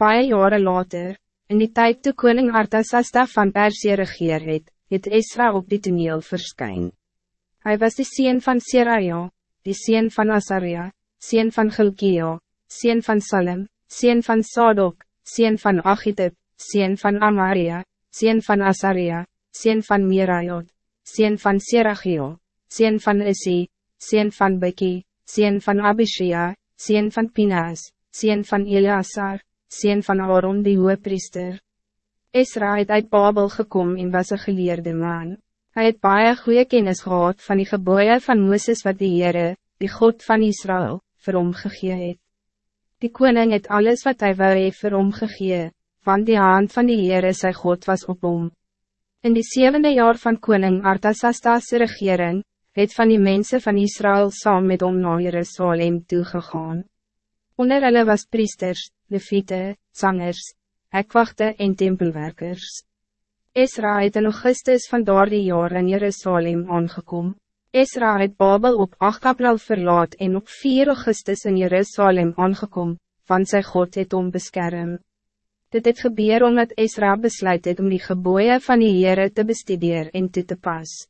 Paie jare later, in die tijd toe koning Artasasta van Persie regeer het, het Esra op die toneel verskyn. Hij was de sien van Seraja, die sien van Asaria, sien van Gilkio, sien van Salem, sien van Sadok, sien van Achitep, sien van Amaria, sien van Asaria, sien van Mirajot, sien van Seragio, sien van Isi, sien van Beki, sien van Abishia, sien van Pinas, sien van Eleazar, sien van Aaron die priester. Esra het uit Babel gekomen en was een geleerde man. Hij het baie goede kennis gehad van die geboeien van Mooses wat die Heere, die God van Israël, vir hom gegee het. Die koning het alles wat hij wou hee vir hom gegee, van die hand van die Heere sy God was op hom. In die zevende jaar van koning Artasastas regering, het van die mensen van Israël saam met hom na Jerusalem toegegaan. Onder hulle was priesters, leviete, zangers, hekwachte en tempelwerkers. Esra het in augustus van die jaar in Jerusalem aangekom. Esra het Babel op 8 april verlaat en op 4 augustus in Jerusalem aangekom, van sy God het om beskerm. Dit het gebeur omdat Esra besluit het om die geboeien van die Heere te bestudeer en toe te pas.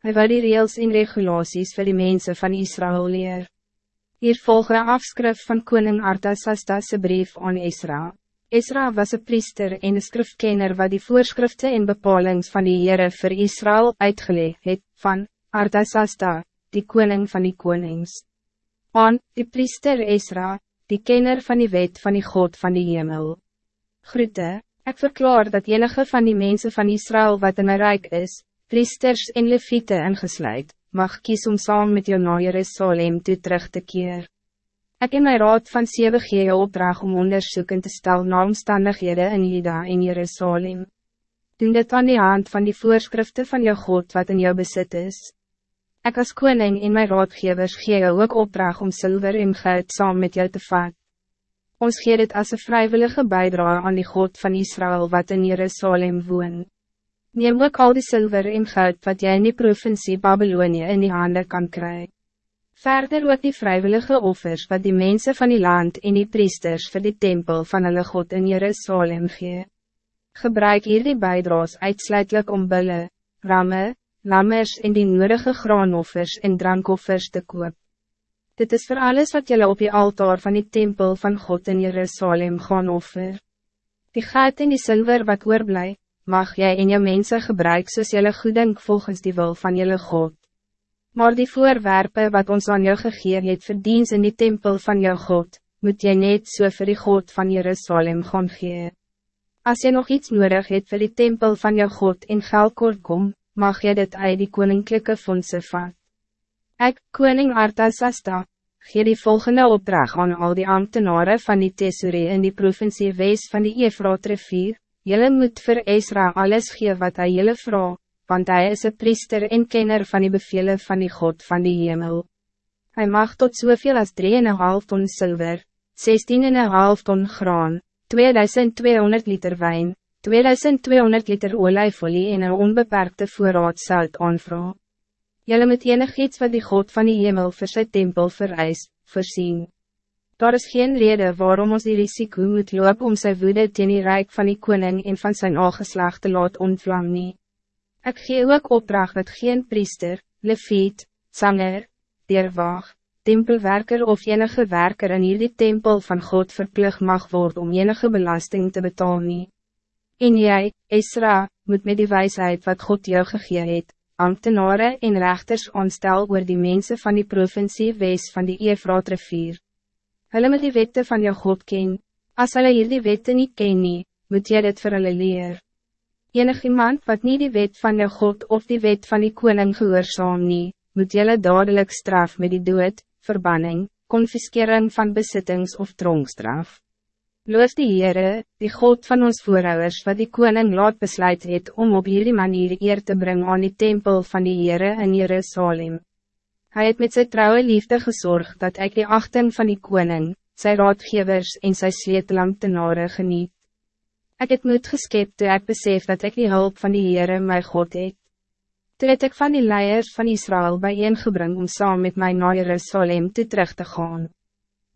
Hij wil die reels en regulaties vir die mensen van Israël leer. Hier volg een afskrif van koning Artasastas brief aan Esra. Esra was een priester en een skrifkenner wat die voorschriften en bepalings van die Heere voor Israël uitgelegd het, van Artasasta, die koning van die konings. Aan, die priester Esra, die kenner van die wet van die God van die hemel. Groete, ik verklaar dat enige van die mensen van Israël wat in een rijk is, priesters en leviete ingesluit, mag kies om saam met jou na Jerusalem toe terug te keer. Ik in my raad van 7 gee jou opdracht om onderzoeken te stel na omstandighede in Juda en Jerusalem. Doen dit aan die hand van die voorschriften van jou God wat in jou bezit is. Ik als koning in mijn raadgevers gee jou ook opdracht om zilver en goud saam met jou te vat. Ons gee dit als een vrijwillige bijdrage aan die God van Israël wat in Jerusalem woont. Neem ook al die zilver en goud wat jij in die provincie Babylonië in die handen kan krijgen. Verder ook die vrijwillige offers wat die mensen van die land en die priesters voor die tempel van hulle God in Jerusalem gee. Gebruik hier die bijdraas uitsluitelijk om bulle, ramme, lammers en die nodige graanoffers en drankoffers te koop. Dit is voor alles wat jullie op je altaar van die tempel van God in Jerusalem gaan offer. Die goud en die zilver wat oorblij, mag jij in je mensen gebruik soos jylle goedink volgens die wil van jylle God. Maar die voorwerpen wat ons aan jou gegeer het verdiens in die tempel van jou God, moet jy net so vir die God van Jerusalem gaan gee. Als je nog iets nodig het voor die tempel van jou God in geld kom, mag jy dit uit die koninklijke fondse vat. Ek, koning Artasasta, gee die volgende opdracht aan al die ambtenaren van die Tesourie in die provincie Wees van die Efraat rivier, Jelle moet voor Ezra alles gee wat hij jelle vraag, want hij is een priester en kenner van die bevelen van die God van die hemel. Hij mag tot zoveel als 3,5 ton zilver, 16,5 ton graan, 2200 liter wijn, 2200 liter olijfolie en een onbeperkte voorraad zout aanvraag. Jelle moet enig iets wat die God van die hemel voor zijn tempel vereist, voorzien. Daar is geen reden waarom ons die risico moet loop om sy woede teen die rijk van die koning en van zijn aangeslag te laat ontvlam nie. Ek gee ook opdracht dat geen priester, leviet, zanger, deurwaag, tempelwerker of enige werker in hierdie tempel van God verplicht mag worden om enige belasting te betalen. nie. En jy, Esra, moet met die wijsheid wat God jou gegee het, ambtenaren en rechters aanstel oor die mensen van die provincie wees van die Eefraat rivier. Hulle moet die wette van jou God ken. As hulle hier die wette nie ken nie, moet jy dit vir hulle leer. Enig iemand wat niet die wet van jou God of die wet van die koning gehoorzaam nie, moet jylle dadelijk straf met die dood, verbanning, confiscering van besittings of tronkstraf. Loos die Heere, die God van ons voorouders wat die koning laat besluit het om op hierdie manier eer te brengen aan die tempel van die Heere in Jerusalem. Hij het met zijn trouwe liefde gezorgd dat ik de achting van die koning, zijn raadgevers en zijn sleetelamtenaren geniet. Ik het moed geskept toe ek besef dat ik die hulp van die Heere my God het. Toe het ek van die leiers van Israël bijeengebring om saam met my na Jerusalem te terug te gaan.